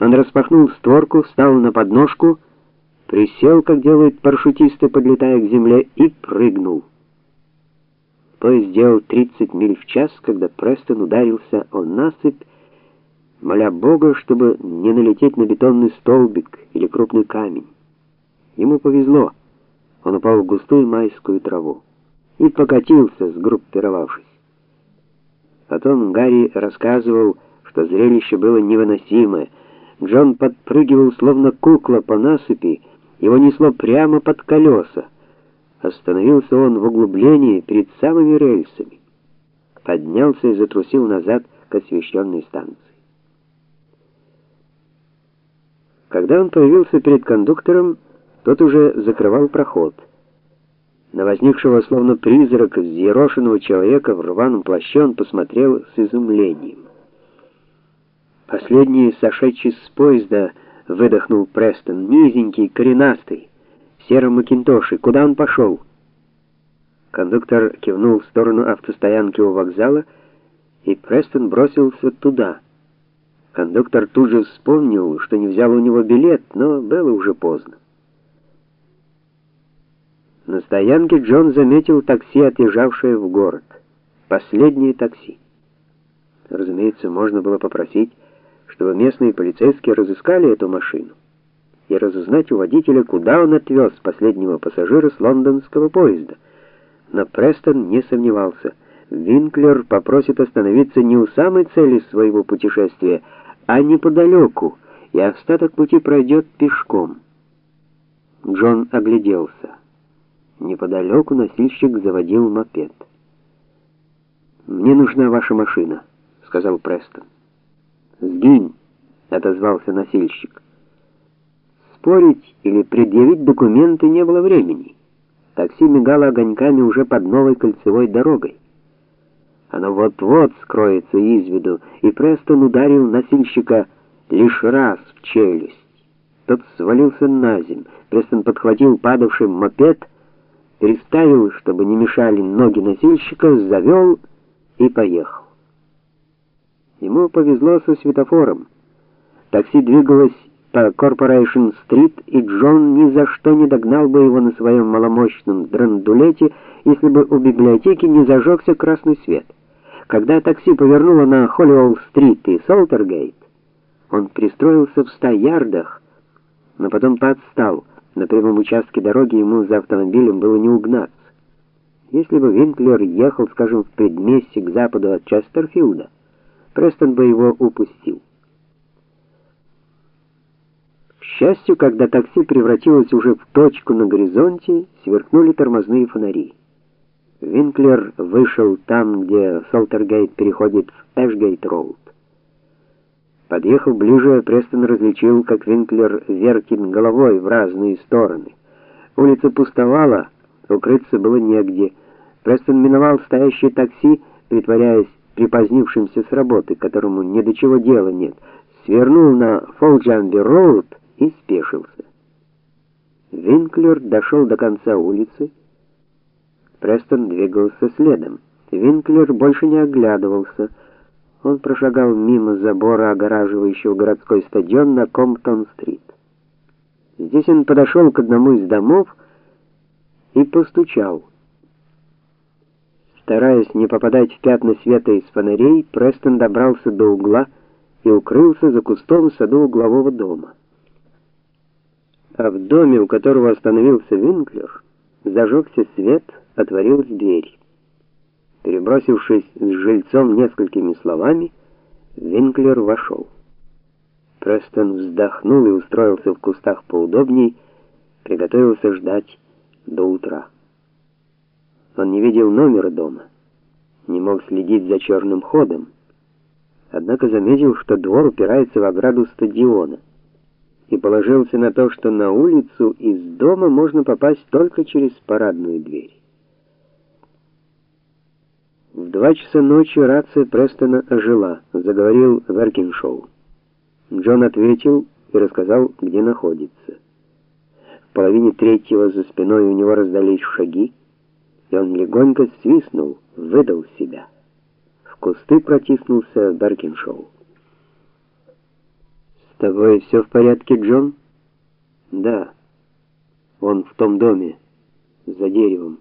Он распахнул створку, встал на подножку, присел, как делают парашютисты, подлетая к земле, и прыгнул. Поезд сделал 30 миль в час, когда Престон ударился о насыпь, моля Бога, чтобы не налететь на бетонный столбик или крупный камень. Ему повезло. Он упал в густую майскую траву и покатился, сгруппировавшись. Потом Гарри рассказывал, что зрелище было невыносимое. Джон подпрыгивал словно кукла по насыпи, его несло прямо под колеса. Остановился он в углублении перед самыми рельсами. Поднялся и затрусил назад к освещенной станции. Когда он появился перед кондуктором, тот уже закрывал проход. На возникшего словно призрак взъерошенного человека в рваном плаще он посмотрел с изумлением. Последний, сошедший с поезда, выдохнул Престон, низенький, коренастый, в сером макинтоше. Куда он пошел?» Кондуктор кивнул в сторону автостоянки у вокзала, и Престон бросился туда. Кондуктор тут же вспомнил, что не взял у него билет, но было уже поздно. На стоянке Джон заметил такси, отъезжавшее в город. Последнее такси. Разумеется, можно было попросить чтобы местные полицейские разыскали эту машину и разузнать у водителя, куда он отвез последнего пассажира с лондонского поезда. Но Престон не сомневался. Винклер попросит остановиться не у самой цели своего путешествия, а неподалеку, и остаток пути пройдет пешком. Джон огляделся. Неподалеку носильщик заводил мопед. «Мне нужна ваша машина», — сказал Престон. «Сгинь!» — отозвался носильщик. Спорить или предъявить документы не было времени. Такси мигало огоньками уже под новой кольцевой дорогой. Оно вот-вот скроется из виду, и Престон ударил носильщика лишь раз в челюсть. Тот свалился на землю. Престон подхватил падавший мопед, переставил, чтобы не мешали ноги носильщика, завел и поехал. Ему повезло со светофором. Такси двигалось по Корпорейшн-стрит, и Джон ни за что не догнал бы его на своем маломощном драндулете, если бы у библиотеки не зажегся красный свет. Когда такси повернуло на Холлиолл-стрит и Солтергейт, он пристроился в ста ярдах, но потом подстал. На прямом участке дороги ему за автомобилем было не угнаться. Если бы Винклер ехал, скажем, в предместье к западу от Честерфилда, Престон бы его упустил. К счастью, когда такси превратилось уже в точку на горизонте, сверкнули тормозные фонари. Винклер вышел там, где Солтергейт переходит в Эшгейт-роуд. Подъехав ближе, Престон различил, как Винклер вертит головой в разные стороны. Улица пустовала, укрыться было негде. Престон миновал стоящее такси, притворяясь припозднившимся с работы, которому ни до чего дела нет, свернул на Фолджанби-роуд и спешился. Винклер дошел до конца улицы. Престон двигался следом. Винклер больше не оглядывался. Он прошагал мимо забора, огораживающего городской стадион на Комптон-стрит. Здесь он подошел к одному из домов и постучал. Стараясь не попадать в пятна света из фонарей, Престон добрался до угла и укрылся за кустом в саду углового дома. А в доме, у которого остановился Винклер, зажегся свет, отворилась дверь. Перебросившись с жильцом несколькими словами, Винклер вошел. Престон вздохнул и устроился в кустах поудобней, приготовился ждать до утра. Он не видел номера дома, не мог следить за черным ходом. Однако заметил, что двор упирается в ограду стадиона, и положился на то, что на улицу из дома можно попасть только через парадную дверь. В два часа ночи рация Престона ожила, заговорил Веркиншоу. Джон ответил и рассказал, где находится. В половине третьего за спиной у него раздались шаги он легонько свистнул, выдал себя. В кусты протиснулся Беркиншоу. С тобой все в порядке, Джон? Да. Он в том доме, за деревом.